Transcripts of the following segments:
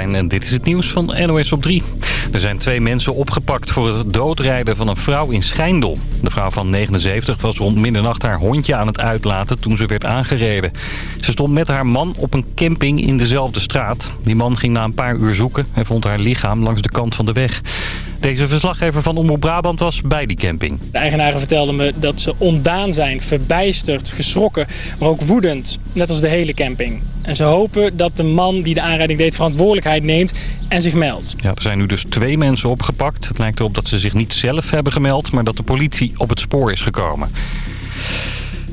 En dit is het nieuws van NOS op 3. Er zijn twee mensen opgepakt voor het doodrijden van een vrouw in Schijndel. De vrouw van 79 was rond middernacht haar hondje aan het uitlaten toen ze werd aangereden. Ze stond met haar man op een camping in dezelfde straat. Die man ging na een paar uur zoeken en vond haar lichaam langs de kant van de weg. Deze verslaggever van Omroep Brabant was bij die camping. De eigenaren vertelden me dat ze ontdaan zijn, verbijsterd, geschrokken, maar ook woedend. Net als de hele camping. En ze hopen dat de man die de aanrijding deed verantwoordelijkheid neemt en zich meldt. Ja, er zijn nu dus twee mensen opgepakt. Het lijkt erop dat ze zich niet zelf hebben gemeld, maar dat de politie op het spoor is gekomen.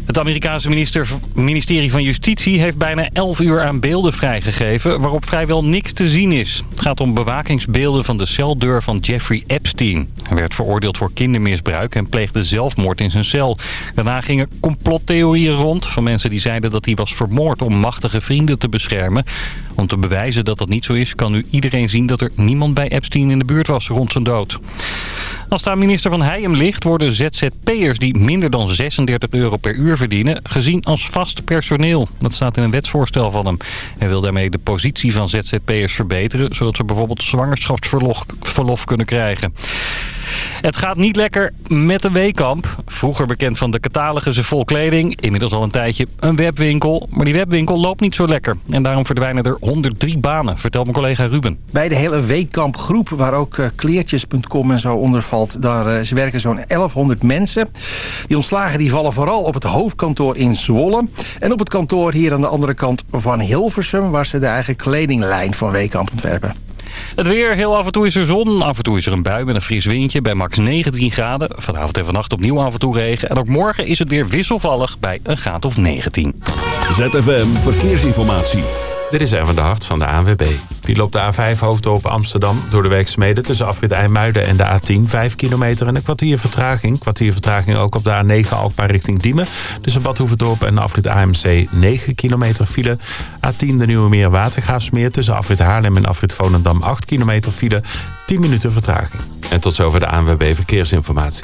Het Amerikaanse minister, ministerie van Justitie heeft bijna 11 uur aan beelden vrijgegeven... waarop vrijwel niks te zien is. Het gaat om bewakingsbeelden van de celdeur van Jeffrey Epstein. Hij werd veroordeeld voor kindermisbruik en pleegde zelfmoord in zijn cel. Daarna gingen complottheorieën rond van mensen die zeiden dat hij was vermoord... om machtige vrienden te beschermen. Om te bewijzen dat dat niet zo is, kan nu iedereen zien dat er niemand bij Epstein in de buurt was rond zijn dood. Als daar minister Van Heijem ligt, worden ZZP'ers die minder dan 36 euro per uur verdienen, gezien als vast personeel. Dat staat in een wetsvoorstel van hem. Hij wil daarmee de positie van ZZP'ers verbeteren, zodat ze bijvoorbeeld zwangerschapsverlof kunnen krijgen. Het gaat niet lekker met de Weekamp. Vroeger bekend van de catalogussen vol kleding. Inmiddels al een tijdje een webwinkel. Maar die webwinkel loopt niet zo lekker. En daarom verdwijnen er 103 banen, vertelt mijn collega Ruben. Bij de hele Weekamp groep, waar ook uh, kleertjes.com en zo onder valt... daar uh, ze werken zo'n 1100 mensen. Die ontslagen die vallen vooral op het hoofdkantoor in Zwolle. En op het kantoor hier aan de andere kant van Hilversum... waar ze de eigen kledinglijn van Weekamp ontwerpen. Het weer, heel af en toe is er zon. Af en toe is er een bui met een fris windje bij max 19 graden. Vanavond en vannacht opnieuw af en toe regen. En ook morgen is het weer wisselvallig bij een graad of 19. ZFM Verkeersinformatie. Dit is even de hart van de ANWB. Die loopt de A5 hoofddorp Amsterdam door de werkzaamheden tussen afrit IJmuiden en de A10. 5 kilometer en een kwartier vertraging. Kwartier vertraging ook op de A9 Alkmaar richting Diemen. Tussen Badhoevedorp en afrit AMC 9 kilometer file. A10 de Nieuwe Meer Watergraafsmeer tussen afrit Haarlem en afrit Volendam 8 kilometer file. 10 minuten vertraging. En tot zover de ANWB Verkeersinformatie.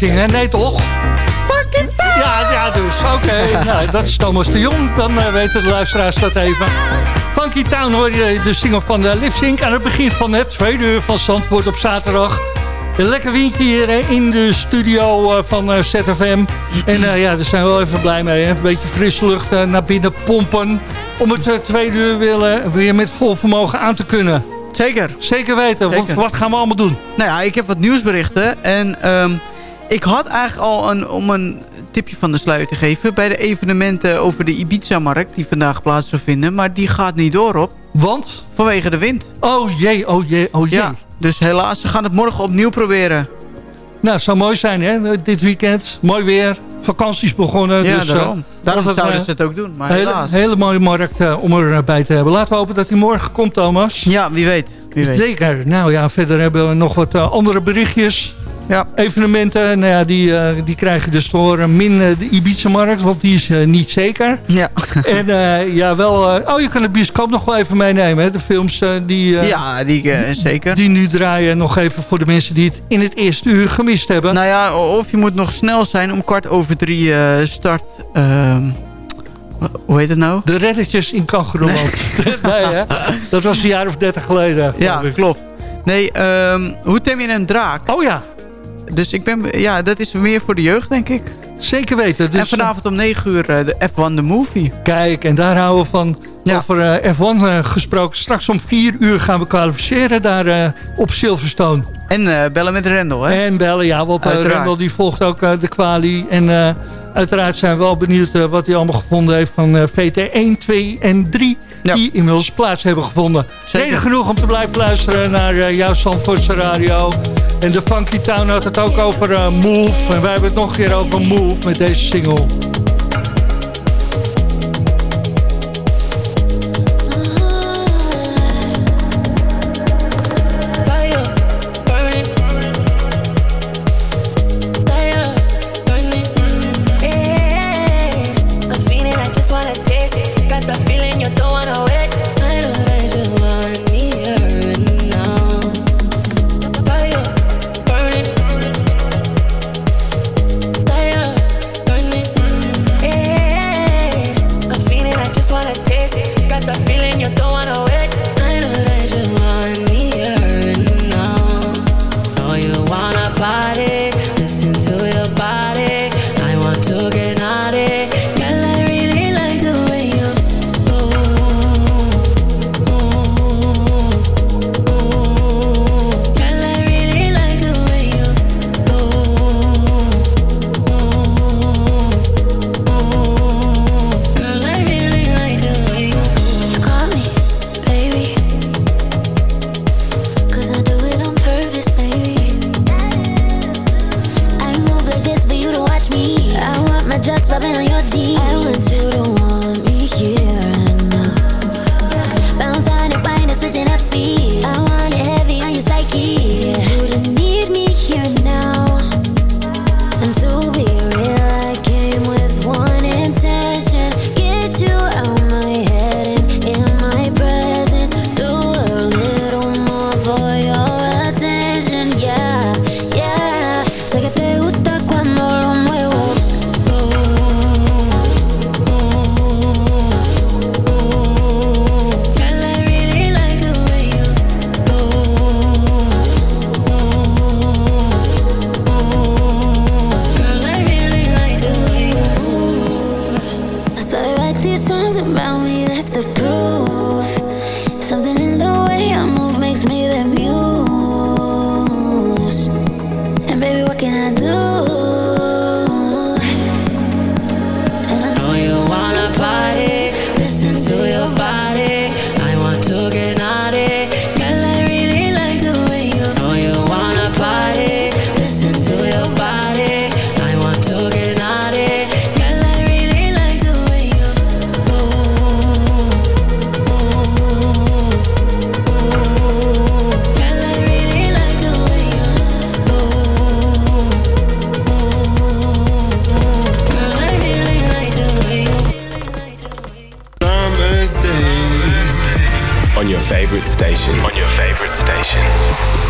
Meezingen? Nee, toch? Fucking Ja, ja, dus. Oké. nou, dat is Thomas de Jong. Dan uh, weten de luisteraars dat even. Funky Town hoor je de single van de Lipsync aan het begin van het tweede uur van Zandvoort op zaterdag. Een lekker windje hier in de studio van ZFM. En ja, daar zijn we wel even blij mee. Hè? Een beetje frisse lucht naar binnen pompen. Om het tweede uur weer, weer met vol vermogen aan te kunnen. Zeker. Zeker weten. Zeker. Wat, wat, gaan we allemaal doen? Nou ja, ik heb wat nieuwsberichten. En um, ik had eigenlijk al een, om een tipje van de sluier te geven... bij de evenementen over de Ibiza-markt... die vandaag plaats zou vinden. Maar die gaat niet door op. Want? Vanwege de wind. Oh jee, oh jee, oh jee. Ja, dus helaas, ze gaan het morgen opnieuw proberen. Nou, zou mooi zijn, hè? Dit weekend. Mooi weer. Vakanties begonnen. Ja, dus, daarom. daarom zouden ze het ook doen, maar hele, helaas. hele mooie markt uh, om erbij te hebben. Laten we hopen dat hij morgen komt, Thomas. Ja, wie weet. Wie weet. Zeker. Nou ja, verder hebben we nog wat uh, andere berichtjes. Ja. Evenementen, nou ja, die, uh, die krijgen dus te horen min uh, de Ibiza-markt, want die is uh, niet zeker. Ja. En ja, wel, oh je kan de bioscoop nog wel even meenemen, hè? de films die, ja, die, zeker. die nu draaien nog even voor de mensen die het in het eerste uur gemist hebben. Nou ja, of je moet nog snel zijn om kwart over drie start... Ehm, hoe heet het nou? De Reddetjes in Kangeroeland. Nee. nee, hè? Dat was een jaar of dertig geleden. Ja, klopt. Nee, um, hoe tem je een draak? Oh ja. Dus ik ben, ja, dat is meer voor de jeugd, denk ik. Zeker weten. Dus en vanavond om 9 uur uh, de F1 The Movie. Kijk, en daar houden we van ja. over uh, F1 uh, gesproken. Straks om 4 uur gaan we kwalificeren daar op Silverstone. En bellen met Rendel, hè? En bellen, ja, want Rendel die volgt ook de kwalie. En uiteraard zijn we wel benieuwd wat hij allemaal gevonden heeft van VT 1, 2 en 3. Ja. Die inmiddels plaats hebben gevonden. Reden genoeg om te blijven luisteren naar jouw Zandvoortse radio. En de Funky Town had het ook over uh, Move. En wij hebben het nog een keer over Move met deze single.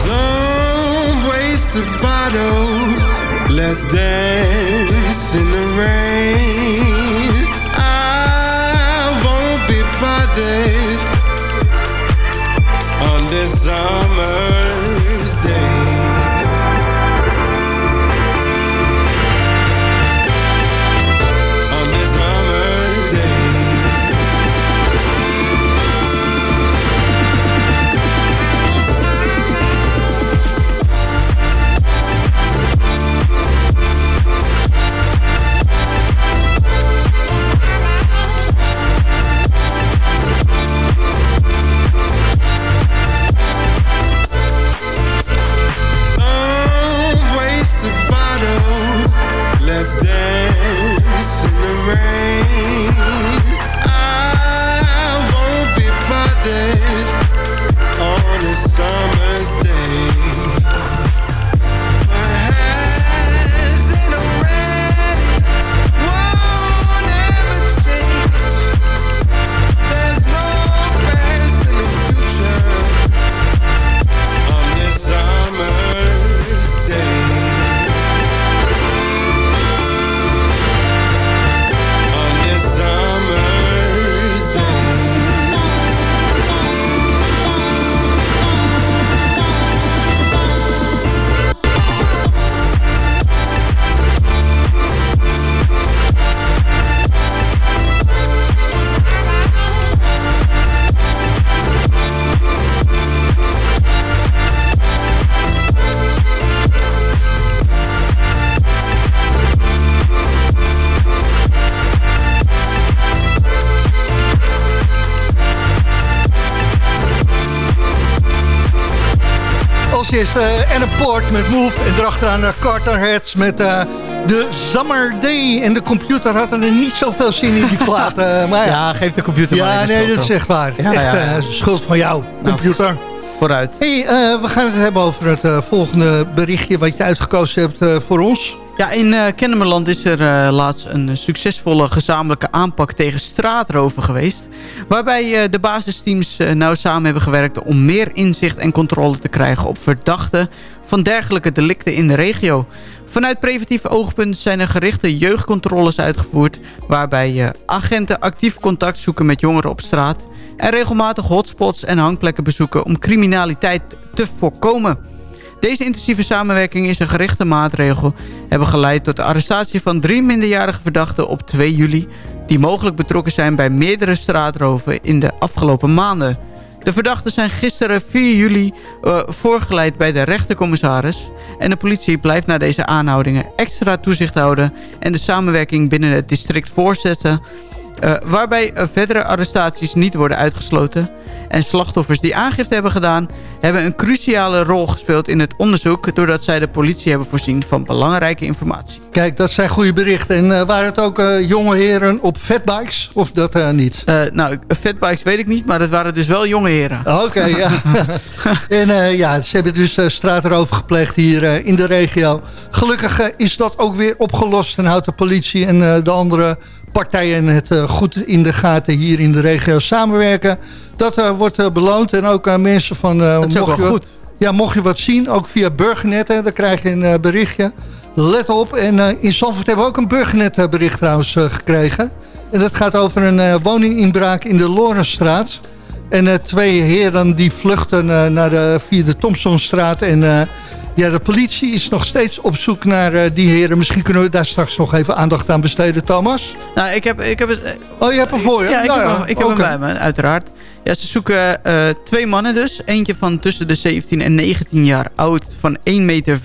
Don't waste a bottle. Let's dance in the rain. I won't be bothered. On this summer's Eerste uh, Anna Port met Move en erachteraan uh, Carter Heads met uh, de Summer Day. En de computer had er niet zoveel zin in die plaat. Uh, maar ja. Ja, geef de computer ja, maar even nee, schuld, dat is echt waar. Ja, echt ja, ja. eh, schuld van jou, computer. Vooruit. Hey, eh, we gaan het hebben over het eh, volgende berichtje wat je uitgekozen hebt eh, voor ons. Ja, in eh Kennemerland is er eh, laatst een succesvolle gezamenlijke aanpak tegen straatroven geweest. Waarbij eh, de basisteams nauw samen hebben gewerkt om meer inzicht en controle te krijgen op verdachten van dergelijke delicten in de regio. Vanuit preventief oogpunt zijn er gerichte jeugdcontroles uitgevoerd... waarbij agenten actief contact zoeken met jongeren op straat... en regelmatig hotspots en hangplekken bezoeken om criminaliteit te voorkomen. Deze intensieve samenwerking is een gerichte maatregel... hebben geleid tot de arrestatie van drie minderjarige verdachten op 2 juli... die mogelijk betrokken zijn bij meerdere straatroven in de afgelopen maanden. De verdachten zijn gisteren 4 juli uh, voorgeleid bij de rechtercommissaris... en de politie blijft na deze aanhoudingen extra toezicht houden... en de samenwerking binnen het district voortzetten... Uh, waarbij uh, verdere arrestaties niet worden uitgesloten... en slachtoffers die aangifte hebben gedaan... hebben een cruciale rol gespeeld in het onderzoek... doordat zij de politie hebben voorzien van belangrijke informatie. Kijk, dat zijn goede berichten. En uh, waren het ook jonge heren op fatbikes? Of dat niet? nou, fatbikes weet ik niet, maar het waren dus wel jonge heren. Oké, okay, ja. en ja, ze hebben dus straatrover gepleegd hier in de regio. Gelukkig is dat ook weer opgelost... en houdt de politie en de andere partijen het uh, goed in de gaten hier in de regio samenwerken. Dat uh, wordt uh, beloond en ook mensen van... dat is ook wel goed. Ja, mocht je wat zien, ook via Burgernet, hè, dan krijg je een berichtje. Let op. En in Zandvoort hebben we ook een Burgernet bericht trouwens gekregen. En dat gaat over een woninginbraak in de Lorenstraat. En twee heren die vluchten naar de, via de Thompsonstraat en... Ja, de politie is nog steeds op zoek naar uh, die heren. Misschien kunnen we daar straks nog even aandacht aan besteden, Thomas. Nou, ik heb, ik heb het... Oh, je hebt hem voor je? Ja, ik nou, heb, ja. hem, ik heb okay. hem bij me, uiteraard. Ja, ze zoeken uh, twee mannen dus. Eentje van tussen de 17 en 19 jaar oud van 1,85 meter.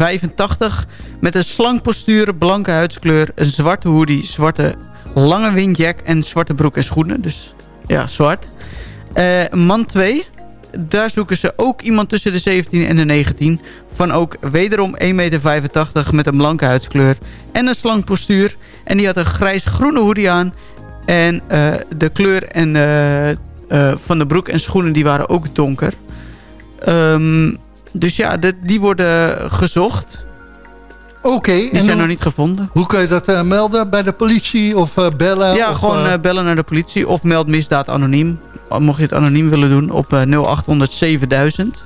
Met een slank postuur, blanke huidskleur, een zwarte hoodie, zwarte lange windjack en zwarte broek en schoenen. Dus ja, zwart. Man 2, daar zoeken ze ook iemand tussen de 17 en de 19. Van ook wederom 1,85 meter met een blanke huidskleur. En een slank postuur. En die had een grijs-groene hoodie aan. En uh, de kleur en, uh, uh, van de broek en schoenen die waren ook donker. Um, dus ja, de, die worden gezocht. Oké. Okay, die zijn hoe, nog niet gevonden. Hoe kun je dat uh, melden? Bij de politie of uh, bellen? Ja, of, gewoon uh, bellen naar de politie. Of meld misdaad anoniem. Oh, mocht je het anoniem willen doen, op eh, 0800 7000.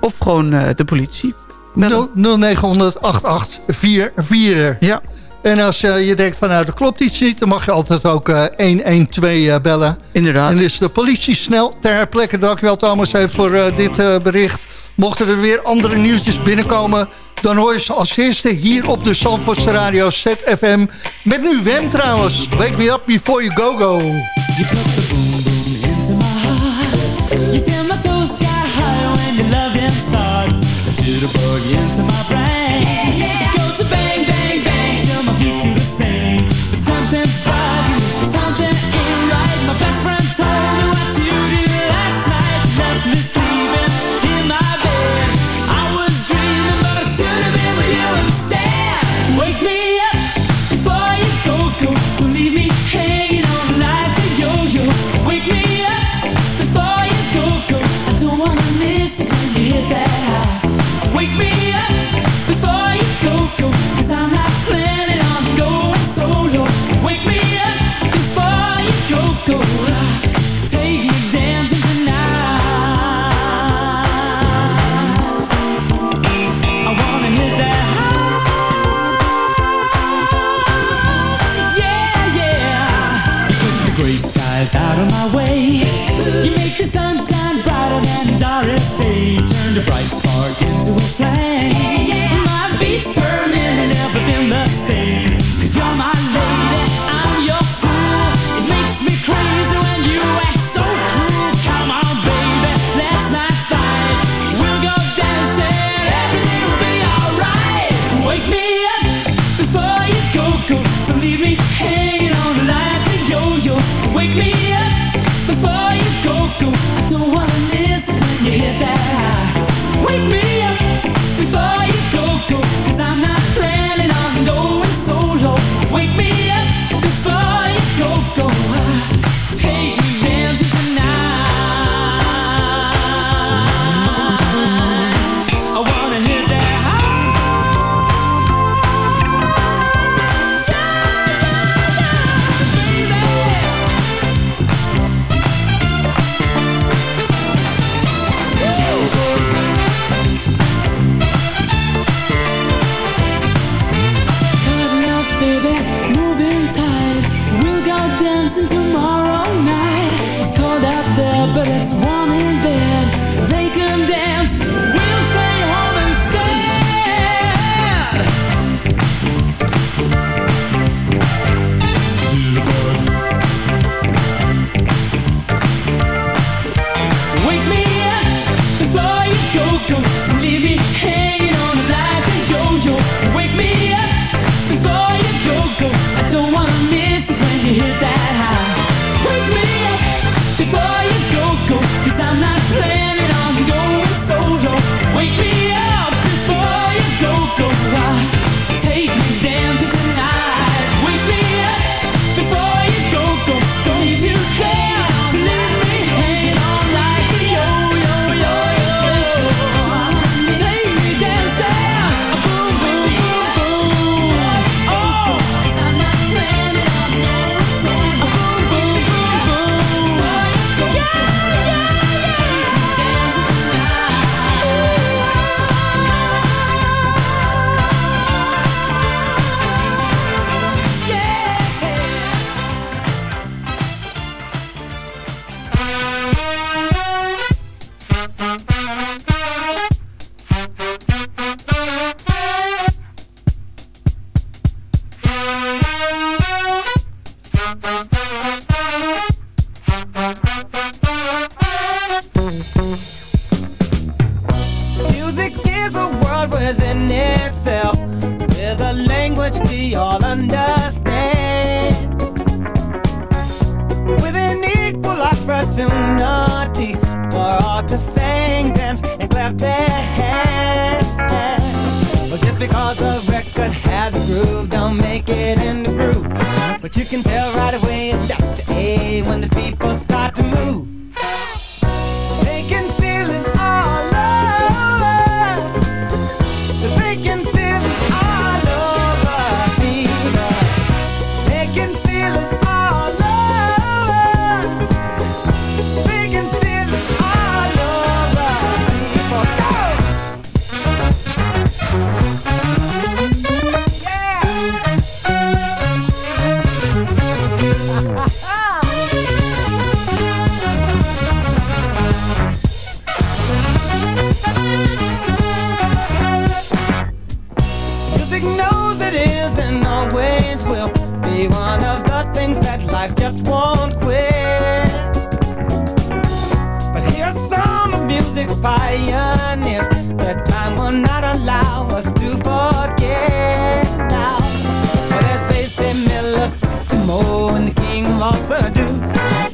Of gewoon eh, de politie. 0900 8844. Ja. En als eh, je denkt van nou, dat klopt iets niet, dan mag je altijd ook 112 bellen. Inderdaad. En is de politie snel ter plekke. Dankjewel Thomas even voor dit bericht. Mochten er weer andere nieuwtjes binnenkomen, dan hoor je ze als eerste hier op de Zandvoortse Radio ZFM. Met nu Wem trouwens. Wake me up before you go-go. within itself with a language we all understand. With an equal opportunity for all to sing, dance, and clap their hands. Well, just because a record has a groove, don't make it in the groove. But you can tell right away, Dr. A, when the people start to move.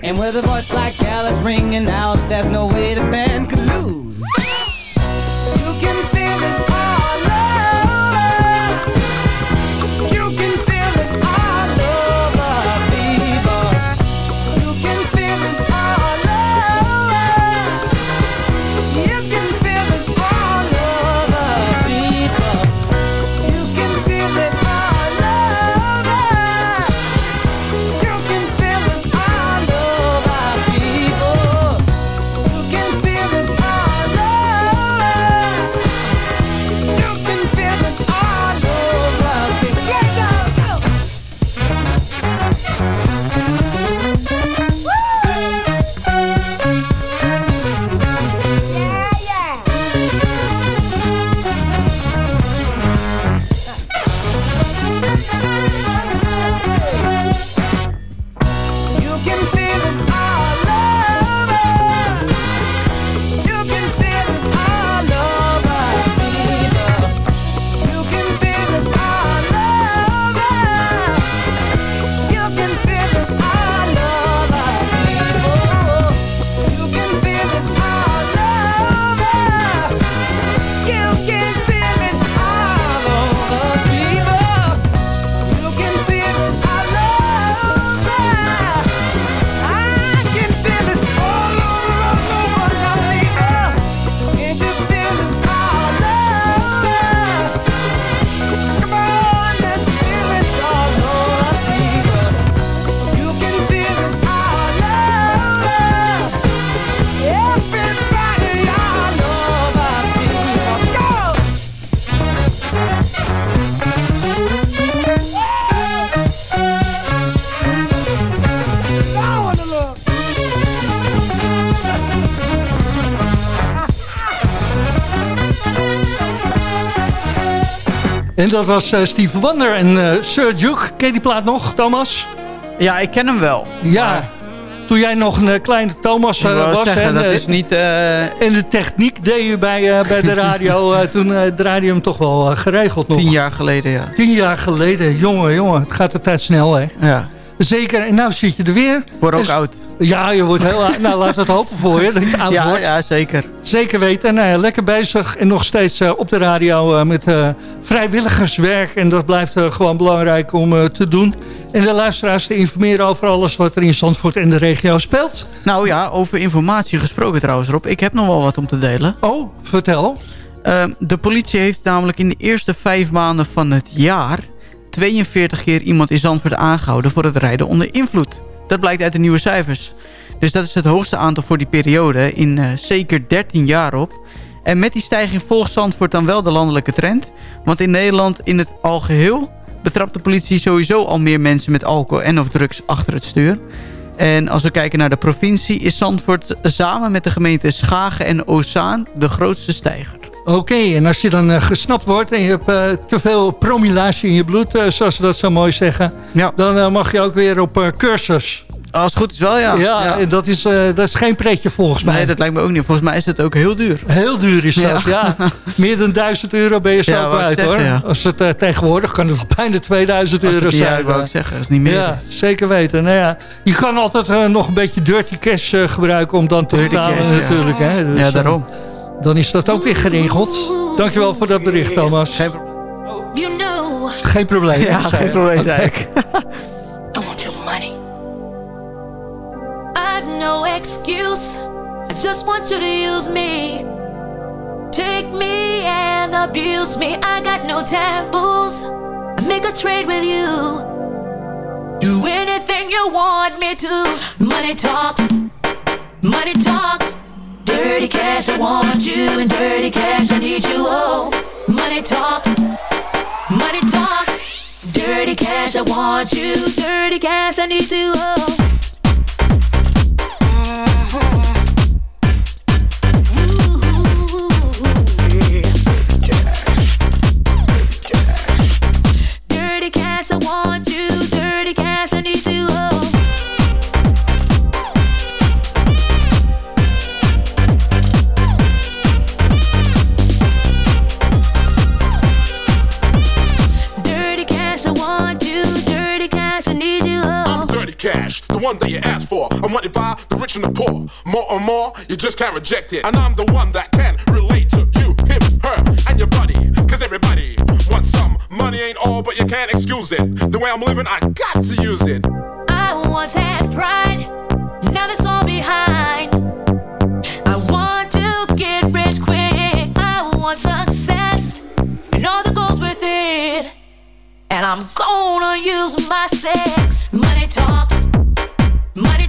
And with a voice like Alice ringing out, there's no way the band could lose. En dat was eh, Steve Wonder en eh, Sir Duke. Ken je die plaat nog, Thomas? Ja, ik ken hem wel. Ja. Toen jij nog een eh, kleine Thomas wou was. zeggen, en, dat is niet... En de techniek deed je bij, bij de radio. toen draaide je hem toch wel geregeld nog. Tien jaar geleden, ja. Tien jaar geleden. Jongen, jongen. Het gaat de tijd snel, hè? Ja. Zeker. En nou zit je er weer. Word ook Dus- oud. Ja, je wordt heel oud. Nou, laat het hopen voor je. Dat je oud Ja, wordt. ja, zeker. Zeker weten. Nou ja, lekker bezig. En nog steeds eh, op de radio eh, met eh, vrijwilligerswerk. En dat blijft gewoon belangrijk om te doen. En de luisteraars te informeren over alles wat er in Zandvoort en de regio speelt. Nou ja, over informatie gesproken trouwens, Rob. Ik heb nog wel wat om te delen. Oh, vertel. Eh, de politie heeft namelijk in de eerste vijf maanden van het jaar... 42 keer iemand in Zandvoort aangehouden voor het rijden onder invloed. Dat blijkt uit de nieuwe cijfers. Dus dat is het hoogste aantal voor die periode in eh, zeker 13 jaar op. En met die stijging volgt Zandvoort dan wel de landelijke trend. Want in Nederland in het algeheel betrapt de politie sowieso al meer mensen met alcohol en of drugs achter het stuur. En als we kijken naar de provincie is Zandvoort samen met de gemeenten Schagen en Ozaan de grootste stijger. Oké, en als je dan eh, gesnapt wordt en je hebt eh, te veel promillage in je bloed, eh, zoals ze dat zo mooi zeggen, Ja. dan mag je ook weer op cursus. Als het goed is wel, ja. Ja, en dat is, dat is geen pretje volgens mij. Nee, dat lijkt me ook niet. Volgens mij is het ook heel duur. Heel duur is dat, ja. Ja. Meer dan 1000 euro ben je zo Ja, kwijt zeggen, hoor. ja. Als het tegenwoordig kan het wel bijna 2000 Als euro ja, zijn. ik wou ik zeggen, dat is niet meer. Ja, zeker weten. Nou ja, je kan altijd nog een beetje dirty cash gebruiken om dan te Dirty betalen cash, ja. natuurlijk. Hè. Dus, ja, daarom. Dan is dat ook weer geregeld. Dankjewel voor dat bericht, Thomas. Geen, You know Geen probleem. ja, geen probleem, zei ik. I want your money. I've no excuse. I just want you to use me. Take me and abuse me. I got no taboos. I make a trade with you. Do anything you want me to. Money talks. Money talks. Dirty cash, I want you. And dirty cash, I need you. Oh, money talks. Money talks. Dirty cash, I want you. Dirty cash, I need you. Oh. the one that you asked for. I'm wanted by the rich and the poor. More and more, you just can't reject it. And I'm the one that can relate to you, him, her, and your buddy. Cause everybody wants some. Money ain't all, but you can't excuse it. The way I'm living, I got to use it. I once had pride, now that's all behind. I want to get rich quick. I want success and all that goes with it. And I'm gonna use my sex. Money talks.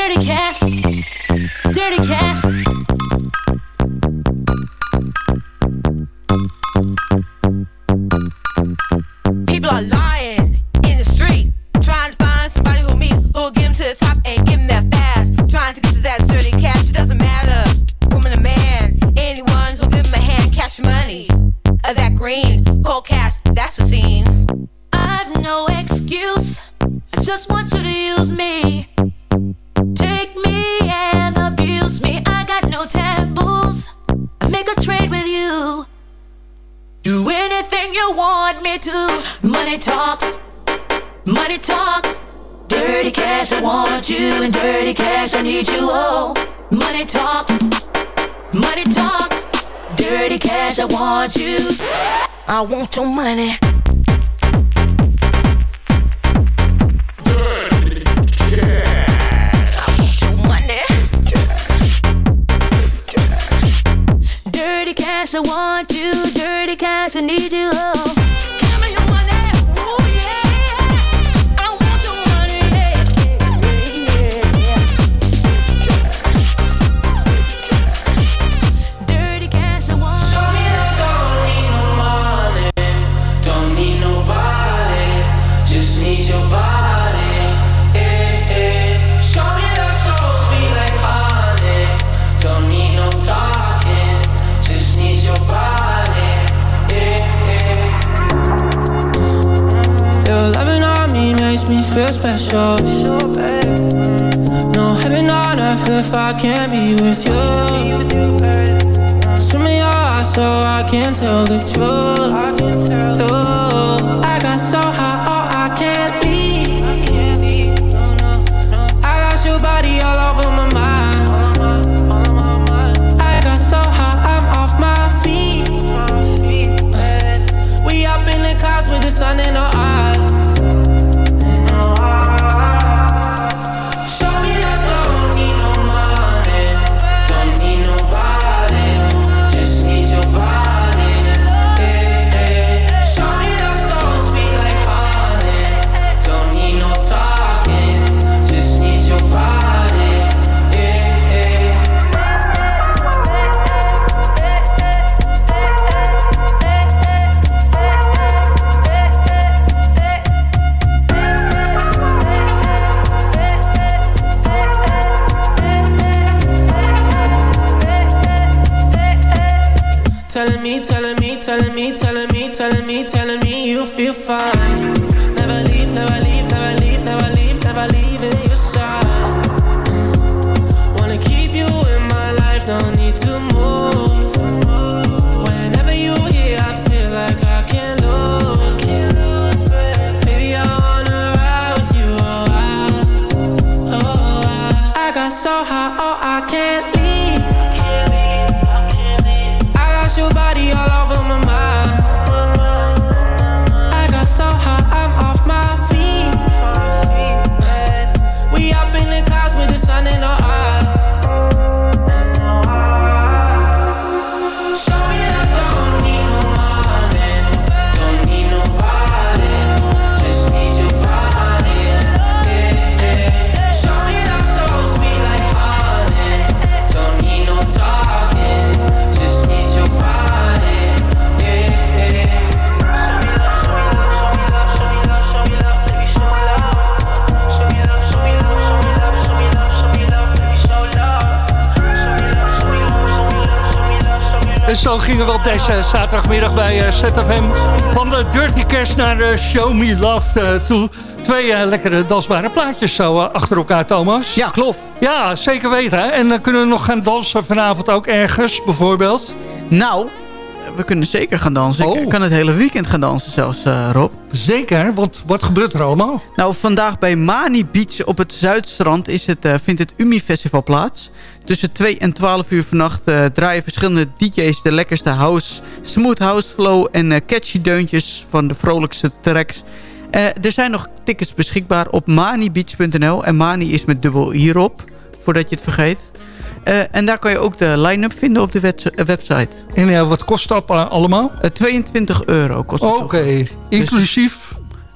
Dirty cash. Dirty cash. I want your we op deze zaterdagmiddag bij eh, ZFM van de Dirty Cash naar eh, Show Me Love eh, toe. Twee lekkere dansbare plaatjes zo achter elkaar, Thomas. Ja, klopt. Ja, zeker weten. Hè? En dan kunnen we nog gaan dansen vanavond ook ergens, bijvoorbeeld. Nou, we kunnen zeker gaan dansen. Oh. Ik kan het hele weekend gaan dansen zelfs, eh, Rob. Zeker, want wat gebeurt er allemaal? Nou, vandaag bij Mani Beach op het Zuidstrand is het, eh, vindt het Umi Festival plaats. Tussen 2 en 12 uur vannacht eh, draaien verschillende DJ's de lekkerste house, smooth house flow en catchy deuntjes van de vrolijkste tracks. Er zijn nog tickets beschikbaar op manibeach.nl en Mani is met dubbel hierop, voordat je het vergeet. Eh, en daar kan je ook de line-up vinden op de eh, website. En eh, wat kost dat eh, allemaal? Eh, 22 euro kost het. Oké, inclusief?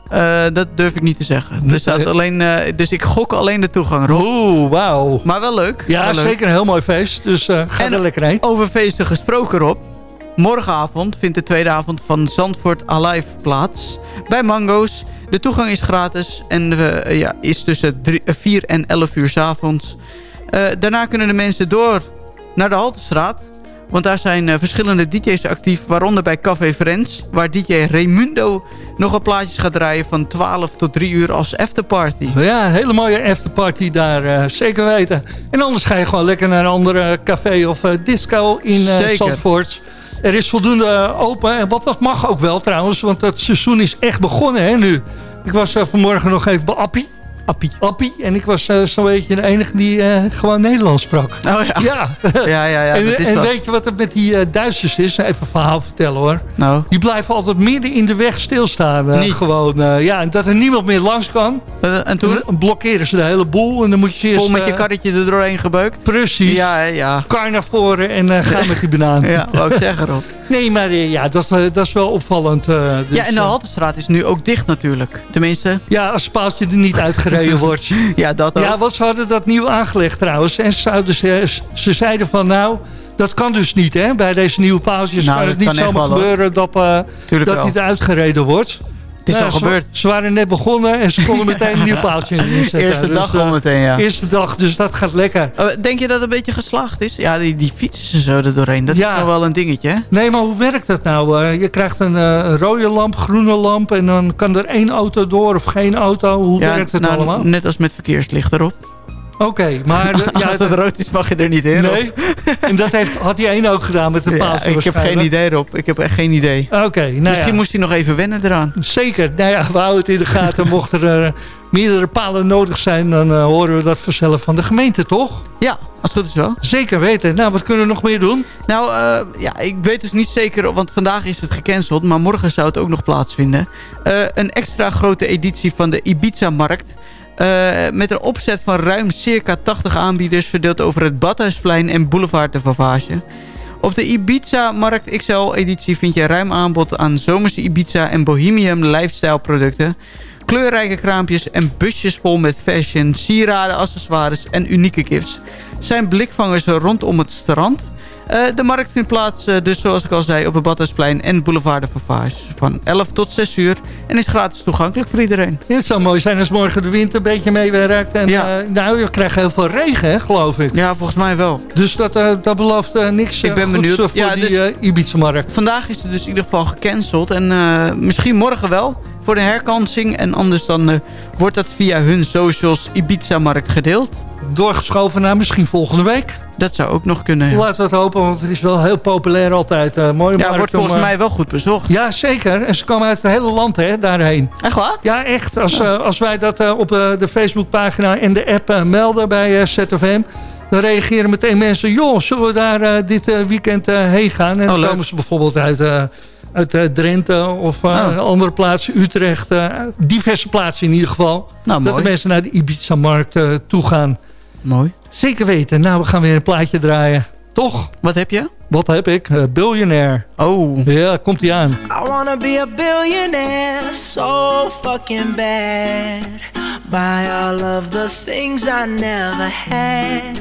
Eh, dat durf ik niet te zeggen. Er staat alleen, dus ik gok alleen de toegang. Oeh, wauw. Maar wel leuk. Ja, wel leuk. zeker een heel mooi feest. Dus ga er lekker heen. Over feesten gesproken, Rob. Morgenavond vindt de tweede avond van Zandvoort Alive plaats. Bij Mango's. De toegang is gratis en ja, is tussen 4 en 11 uur s avonds. Eh, daarna kunnen de mensen door naar de Haltestraat. Want daar zijn eh, verschillende DJ's actief, waaronder bij Café Friends... waar DJ Raimundo nog wat plaatjes gaat draaien van 12 tot 3 uur als afterparty. Ja, een hele mooie afterparty daar, eh, zeker weten. En anders ga je gewoon lekker naar een andere café of disco in Zeker. Zandvoort. Er is voldoende open, en wat dat mag ook wel trouwens, want het seizoen is echt begonnen hè, nu. Ik was vanmorgen nog even bij Appie. Appie. Appie. En ik was eh, zo'n beetje de enige die eh, gewoon Nederlands sprak. Oh ja. Ja, Ja, ja, ja. en dat is en weet je wat er met die eh, Duitsers is? Even een verhaal vertellen hoor. Nou. Die blijven altijd midden in de weg stilstaan. Niet. Gewoon, ja, en dat er niemand meer langs kan. En toen? Dan blokkeren ze de hele boel. En dan moet je eerst... Vol met je karretje er doorheen gebeukt? Precies. Ja, ja. Kar naar voren en ga met die banaan. Ja, wou ik zeggen, Rob. Nee, maar ja, dat, dat is wel opvallend. dus, ja, en de Haltestraat is nu ook dicht natuurlijk. Tenminste. Ja, als het paaltje er niet uitgereden ja, dat ook. Ja, want ze hadden dat nieuw aangelegd trouwens. En ze, zouden ze, ze zeiden van nou, dat kan dus niet hè. Bij deze nieuwe paaltjes Nou, kan het niet zomaar gebeuren dat, Tuurlijk dat wel. niet uitgereden wordt. Het is Nou, al ze- gebeurd. Ze waren net begonnen en ze konden meteen een nieuw paaltje inzetten. Eerste Dus, dag eh, al meteen, ja. Eerste dag, dus dat gaat lekker. Eh, denk je dat het een beetje geslaagd is? Ja, die, die fietsen zo er doorheen. Dat Ja. is nog wel een dingetje, hè? Nee, maar hoe werkt dat nou? Eh, je krijgt een eh, rode lamp, groene lamp en dan kan er één auto door of geen auto. Hoe ja, werkt het nou, allemaal? Net als met verkeerslicht erop. Oké, maar... de- ja, als het rood is mag je er niet in. Nee, en dat heeft, had die ene ook gedaan met Ja, paaltje ik heb geen idee, Rob. Ik heb echt geen idee. Oké, nou Misschien ja. moest hij nog even wennen eraan. Zeker. Nou ja, we houden het in de gaten. Mochten er eh, meerdere palen nodig zijn, dan eh, horen we dat vanzelf van de gemeente, toch? Ja, als het goed is wel. Zeker weten. Nou, wat kunnen we nog meer doen? Nou, eh, ja, ik weet dus niet zeker, want vandaag is het gecanceld, maar morgen zou het ook nog plaatsvinden. Een extra grote editie van de Ibiza-markt. Eh, met een opzet van ruim circa 80 aanbieders verdeeld over het Badhuisplein en Boulevard de Vavage. Op de Ibiza-markt XL-editie vind je ruim aanbod aan zomerse Ibiza en Bohemian lifestyle producten. Kleurrijke kraampjes en busjes vol met fashion, sieraden, accessoires en unieke gifts. Zijn blikvangers rondom het strand. Eh, de markt vindt plaats, eh, dus zoals ik al zei, op het Badhuisplein en Boulevard de Favage. Van 11 tot 6 uur en is gratis toegankelijk voor iedereen. Het zou mooi zijn als morgen de wind een beetje meewerkt. En Ja. eh, nou, je krijgt heel veel regen, hè, geloof ik. Ja, volgens mij wel. Dus dat, dat belooft niks Ik ben benieuwd. voor Ja, die dus- Ibiza-markt. Vandaag is het dus in ieder geval gecanceld. En misschien morgen wel voor de herkansing. En anders dan wordt dat via hun socials Ibiza-markt gedeeld. Doorgeschoven naar misschien volgende week. Dat zou ook nog kunnen. Ja, Laten we het hopen, want het is wel heel populair altijd. eh mooie ja wordt om, volgens eh, mij wel goed bezocht. Ja, zeker. En ze komen uit het hele land hè, daarheen. Echt waar? Ja, echt. Als, eh, als wij dat eh, op eh, de Facebookpagina en de app melden bij ZFM... dan reageren meteen mensen... joh, zullen we daar dit weekend heen gaan? En Oh, dan komen ze bijvoorbeeld uit, eh, uit eh, Drenthe of eh, Oh. andere plaatsen, Utrecht. eh, diverse plaatsen in ieder geval. Nou, dat mooi. de mensen naar de Ibiza-markt eh, toe gaan. Mooi. Zeker weten. Nou, we gaan weer een plaatje draaien. Toch? Wat heb je? Wat heb ik? Eh, Billionaire. Oh. Ja, komt hij aan. I wanna be a billionaire so fucking bad. Buy all of the things I never had.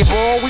basketball with the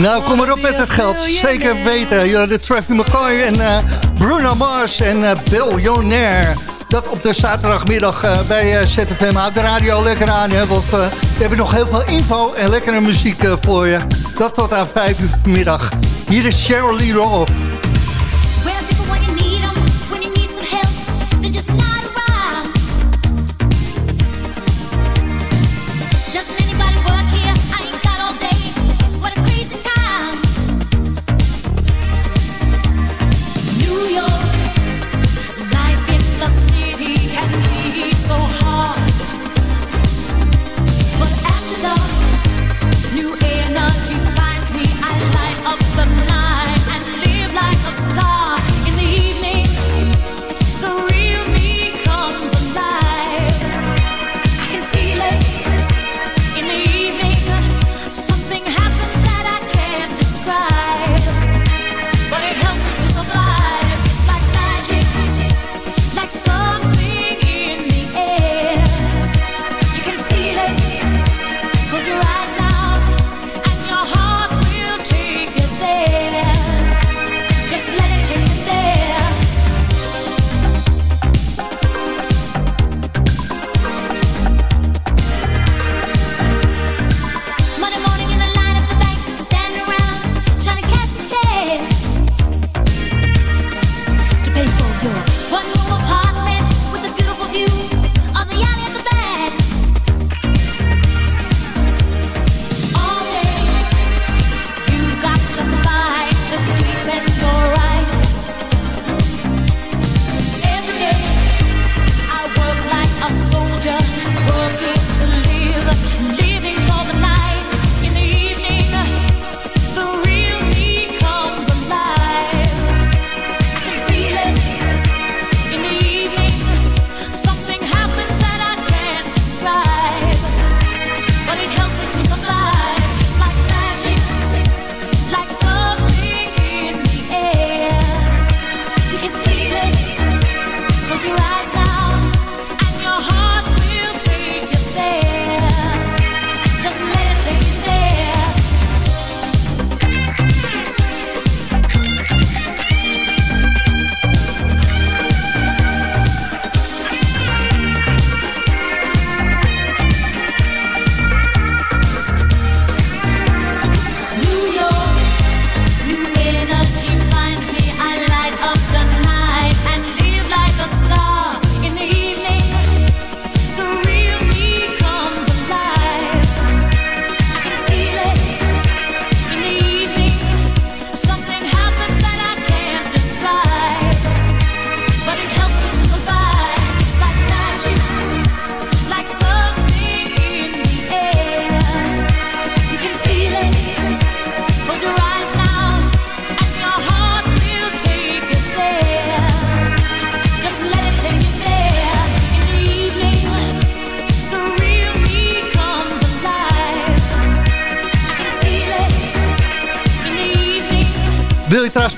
Nou, kom maar op met het geld. Zeker weten. De Travis McCoy en eh, Bruno Mars en eh Billionaire. Dat op de zaterdagmiddag eh, bij ZFM. Houd de radio lekker aan, hè, want we hebben nog heel veel info en lekkere muziek voor je. Dat tot aan 5 uur vanmiddag. Hier is Cheryl Lee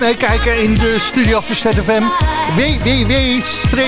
meekijken in de studio van ZFM? www.zfm...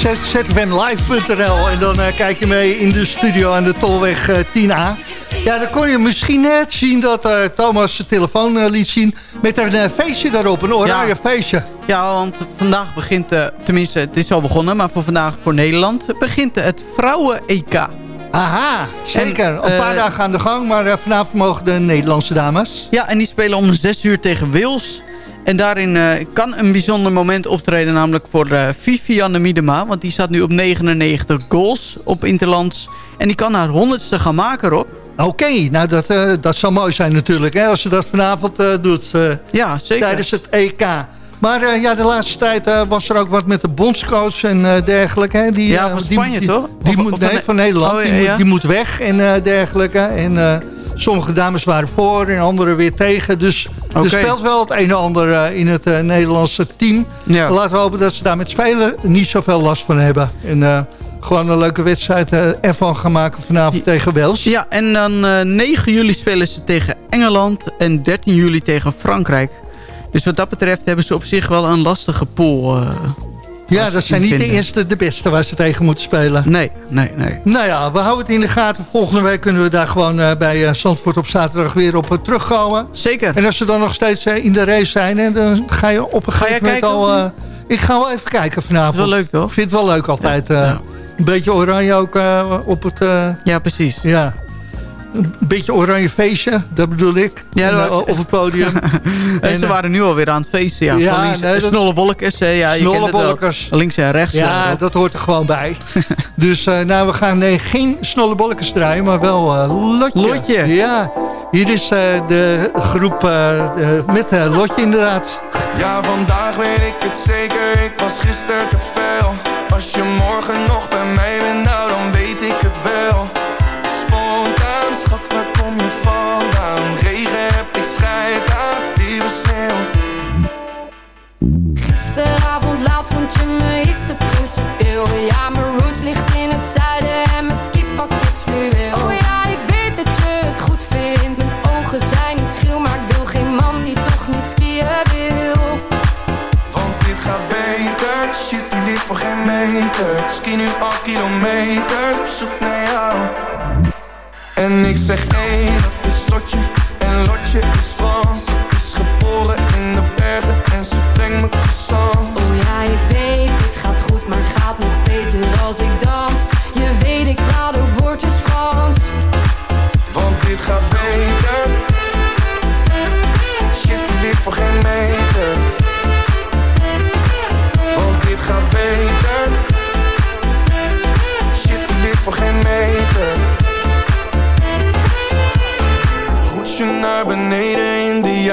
Zfmlive.nl En dan uh, kijk je mee in de studio aan de Tolweg uh, 10A. Ja, dan kon je misschien net zien dat uh, Thomas zijn telefoon uh, liet zien... met een uh, feestje daarop, een oranje Ja. feestje. Ja, want vandaag begint, eh, tenminste het is al begonnen... maar voor vandaag voor Nederland begint het Vrouwen-EK. Aha, zeker. En, een paar eh, dagen aan de gang, maar uh, vanavond mogen de Nederlandse dames. Ja, en die spelen om 6 uur tegen Wales. En daarin uh, kan een bijzonder moment optreden, namelijk voor uh, Vivianne Miedema. Want die staat nu op 99 goals op Interlands. En die kan haar honderdste gaan maken, Rob. Oké, okay, nou dat, uh, dat zou mooi zijn natuurlijk, hè, als ze dat vanavond doet. ja, zeker. Tijdens het EK. Maar ja, de laatste tijd was er ook wat met de bondscoach en dergelijke. Hè? Die, ja, van Spanje die, toch? Die, die moet, nee, van Nederland. Oh, ja, die, ja. moet, die moet weg en dergelijke. En sommige dames waren voor en andere weer tegen. Dus okay. er speelt wel het een en ander in het Nederlandse team. Ja. Laten we hopen dat ze daar met spelen niet zoveel last van hebben. En gewoon een leuke wedstrijd ervan gaan maken vanavond ja. tegen Wales. Ja, en dan 9 juli spelen ze tegen Engeland en 13 juli tegen Frankrijk. Dus wat dat betreft hebben ze op zich wel een lastige pool... uh, ja, dat zijn niet vinden. de eerste, de beste waar ze tegen moeten spelen. Nee, nee, nee. Nou ja, we houden het in de gaten. Volgende week kunnen we daar gewoon uh, bij uh, Zandvoort op zaterdag weer op terugkomen. Zeker. En als ze dan nog steeds in de race zijn, dan ga je op een gegeven moment al... ik ga wel even kijken vanavond. Dat is wel leuk, toch? Ik vind het wel leuk altijd. Ja, ja. Een beetje oranje ook op het... ja, precies. Ja. Een beetje oranje feestje, dat bedoel ik. Ja, en, uh, op het podium. en ze waren nu alweer aan het feesten. Ja, ja links, nee. Ja. Links en rechts. Ja, ja dat hoort er gewoon bij. dus uh, nou, we gaan nee, geen snollebolletjes draaien, maar wel uh, Lotje. Lotje. Ja, hier is de groep met Lotje inderdaad. Ja, vandaag weet ik het zeker. Ik was gisteren te veel. Als je morgen nog bij mij bent, nou dan weet ik het wel. Vond je me iets te principieel. Ja, mijn roots ligt in het zuiden en mijn skipak is fluweel. Oh ja, ik weet dat je het goed vindt. Mijn ogen zijn niet schil, maar ik wil geen man die toch niet skiën wil. Want dit gaat beter, shit die ligt voor geen meter. Ski nu al kilometers, op zoek naar jou. En ik zeg hé, hey, dat is Lotje En Lotje is Ze is geboren in de bergen En ze brengt me croissant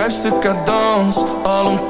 juiste cadans Al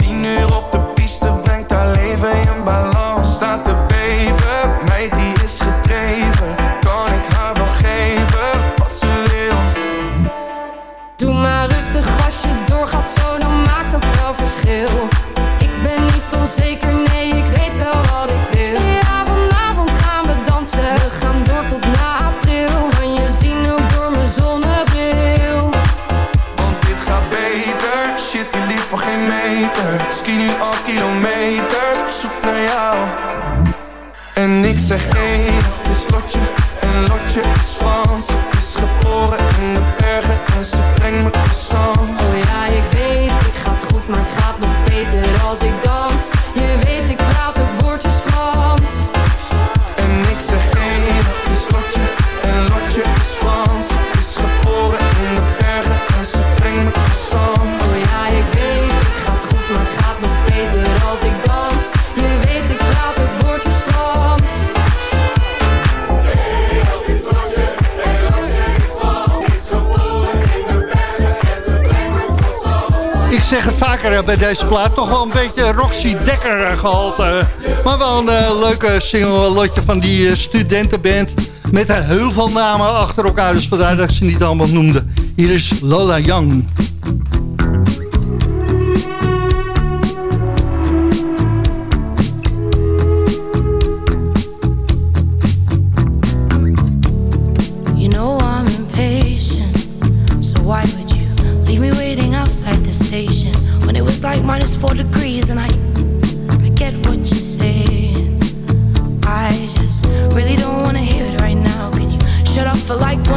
leuke single Lotje van die uh, studentenband Met heel veel namen achter elkaar. Dus vandaar dat ik ze niet allemaal noemde. Hier is Lola Young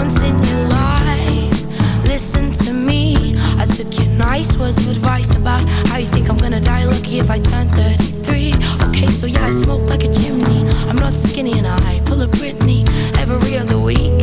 once in your life. Listen to me. I took your nice words of advice About how you think I'm gonna die. Lucky if I turn 33 Okay, so yeah, I smoke like a chimney. I'm not skinny and I pull a Britney Every other week.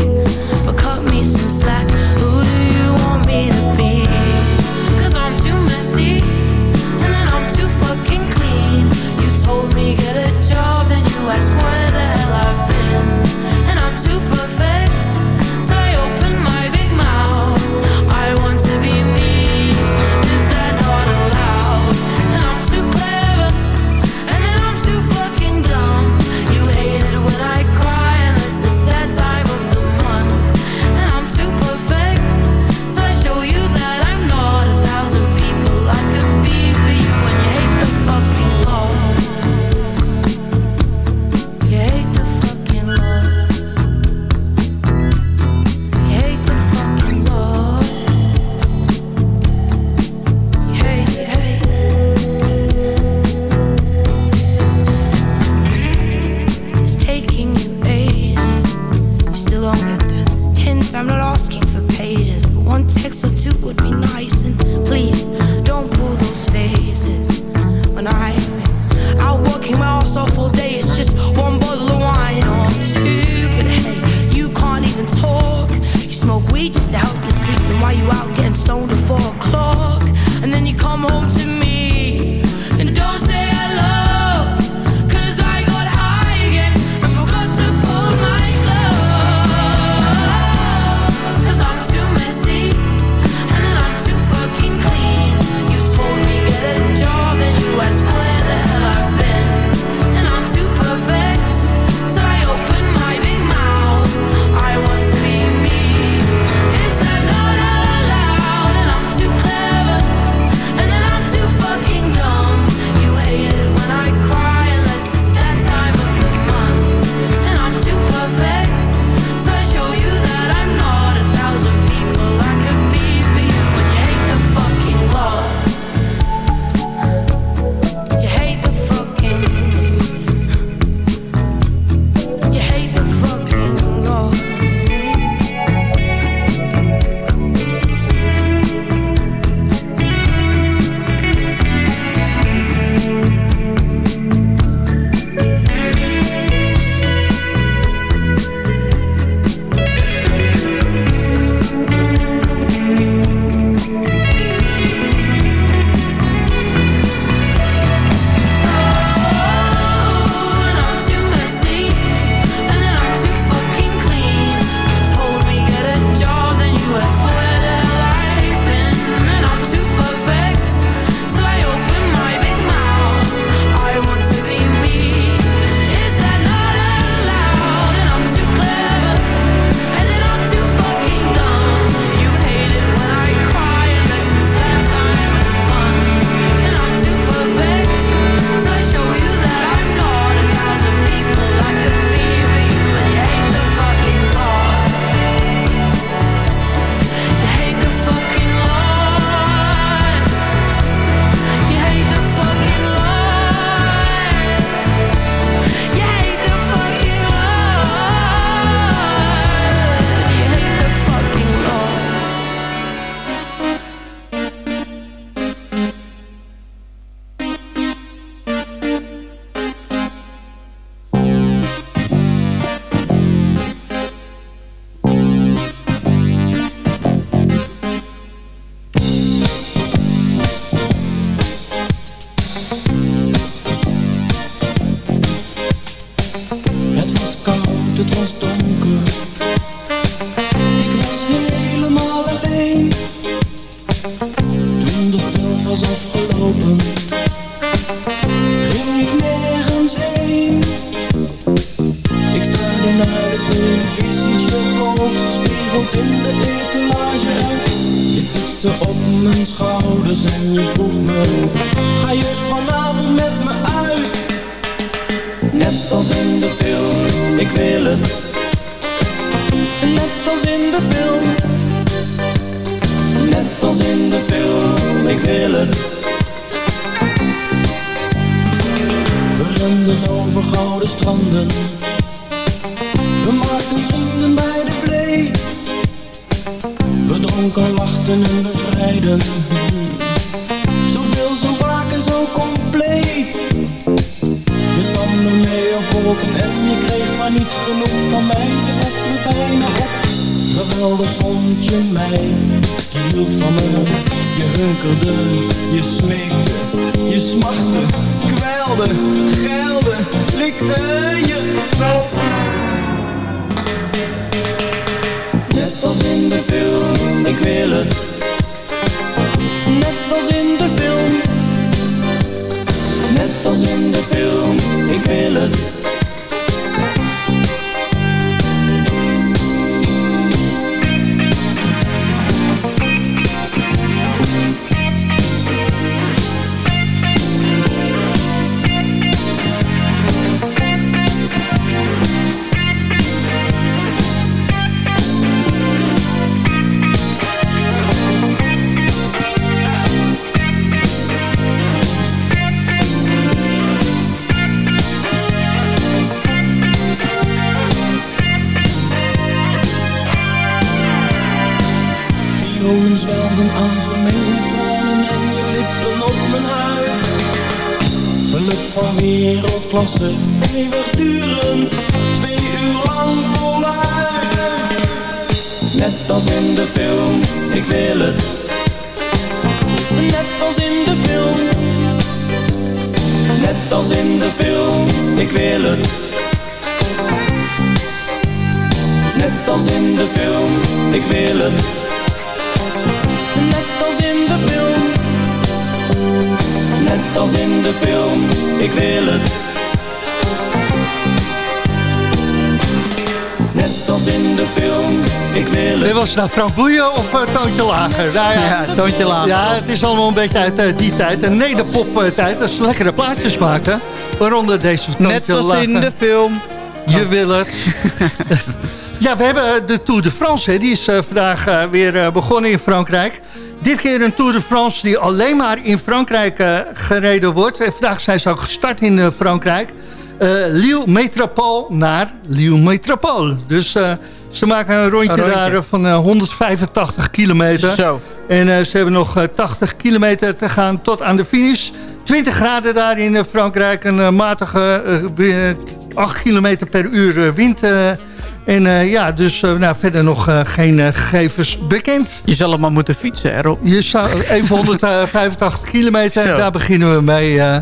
Ik nou Frank Boeien of uh, Toontje Lager? Nou ja, Ja, Toontje Lager. Ja, het is allemaal een beetje uit eh, die tijd. Een nederpop-tijd. Dat ze lekkere plaatjes maken. Waaronder deze Toontje Net als Lager. in de film. Je wil het. ja, we hebben eh, de Tour de France. Hè. Die is eh, vandaag eh, weer eh, begonnen in Frankrijk. Dit keer een Tour de France die alleen maar in Frankrijk eh, gereden wordt. En vandaag zijn ze ook gestart in eh, Frankrijk. Eh Lille Metropole naar Lille Metropole. Dus eh, ze maken een rondje, Een rondje. daar eh, van eh, 185 kilometer. Zo. En eh, ze hebben nog eh, 80 kilometer te gaan tot aan de finish. 20 graden daar in eh, Frankrijk. Een eh, matige eh, eh, 8 kilometer per uur eh, wind. eh. en eh, ja, dus eh, nou, verder nog eh, geen eh, gegevens bekend. Je zal hem maar moeten fietsen erop. Je zou even 185 kilometer, daar beginnen we mee. eh,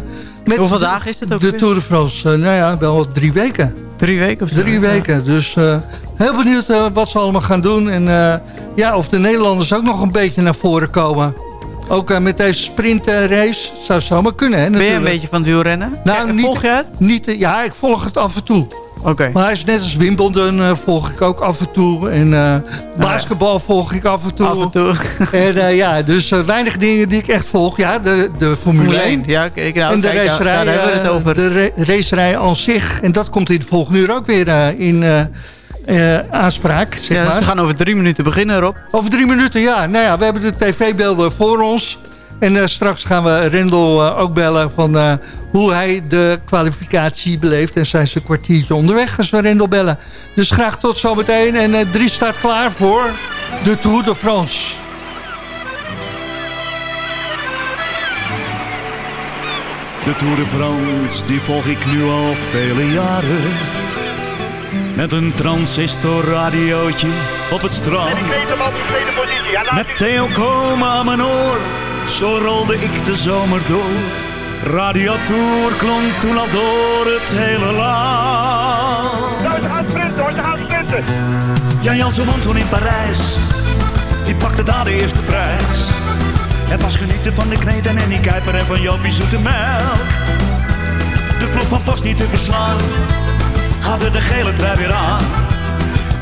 met Hoeveel dagen is het ook De weer? Tour de France, eh, nou ja, wel drie weken. Drie weken of zo? Drie weken, dus eh, heel benieuwd eh, wat ze allemaal gaan doen. En eh, ja, of de Nederlanders ook nog een beetje naar voren komen. Ook met deze sprintrace zou zomaar kunnen. Hè, Ben je een beetje van het wielrennen? Nou, niet, Volg je het? Niet, ja, ik volg het af en toe. Oké. Maar hij is net als Wimbledon eh, volg ik ook af en toe. En eh, basketbal volg ik af en toe. Af en toe. En eh, ja, dus weinig dingen die ik echt volg. Ja, de, de Formule, Formule 1. 1. Ja, kijk, nou, en de kijk, daar- racerij, daar hebben we het over. De ra- racerij aan zich. En dat komt in het volgende uur ook weer in aanspraak, zeg Ja, maar. ze gaan over drie minuten beginnen, Rob. Over drie minuten, ja. Nou ja, we hebben de tv-beelden voor ons. En eh, straks gaan we Rendel eh, ook bellen van eh, hoe hij de kwalificatie beleeft. En zijn ze een kwartiertje onderweg als we Rendel bellen. Dus graag tot zometeen. En eh, drie staat klaar voor de Tour de France. De Tour de France, die volg ik nu al vele jaren. Met een transistorradiootje op het strand. Met Theo Komen aan mijn oor, zo rolde ik de zomer door. Radio Tour klonk toen al door het hele land. Ze gaan sprinten gaan sprinten. Jan Jansen won toen in Parijs, die pakte daar de eerste prijs. Het was genieten van de kneten en die kuiper en van Jopie zoete melk. De ploeg van Post niet te verslaan, hadden de gele trui weer aan.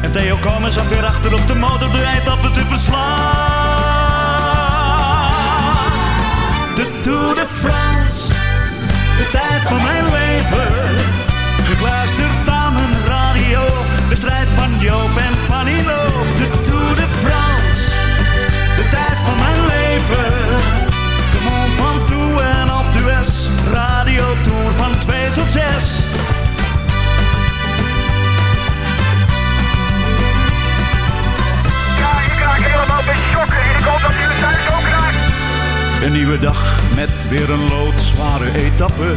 En Theo Komen zat weer achter op de motor de eindappen te verslaan. Tour de France, de tijd van mijn leven. Gekluisterd aan mijn radio, de strijd van Joop en van Loop. De Tour de France, de tijd van mijn leven. De mond van toe en op de S, radio Tour van 2 tot 6. Ja, ik helemaal shocken. Ik hoop dat hij Een nieuwe dag met weer een loodzware etappe.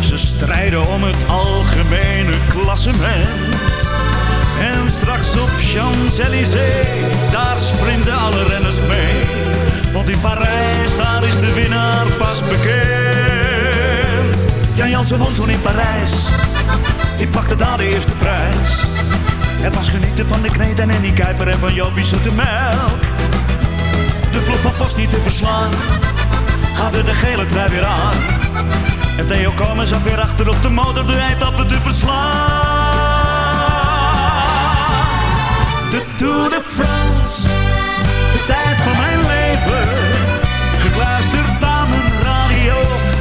Ze strijden om het algemene klassement. En straks op Champs-Élysées, daar sprinten alle renners mee. Want in Parijs, daar is de winnaar pas bekend. Jan Jansen won toen in Parijs, die pakte daar de eerste prijs. Het was genieten van de kneten en die kuiper en van Jopie zoete melk. De ploeg van Post niet te verslaan, hadden de gele trui weer aan. En Theo Komen zat weer achter op de motor de eindappen te verslaan. De Tour de France, de tijd van mijn leven. Gekluisterd aan mijn radio,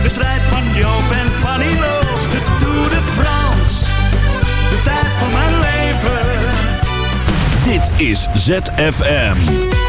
de strijd van Joop en Vanilo. De Tour de France, de tijd van mijn leven. Dit is ZFM.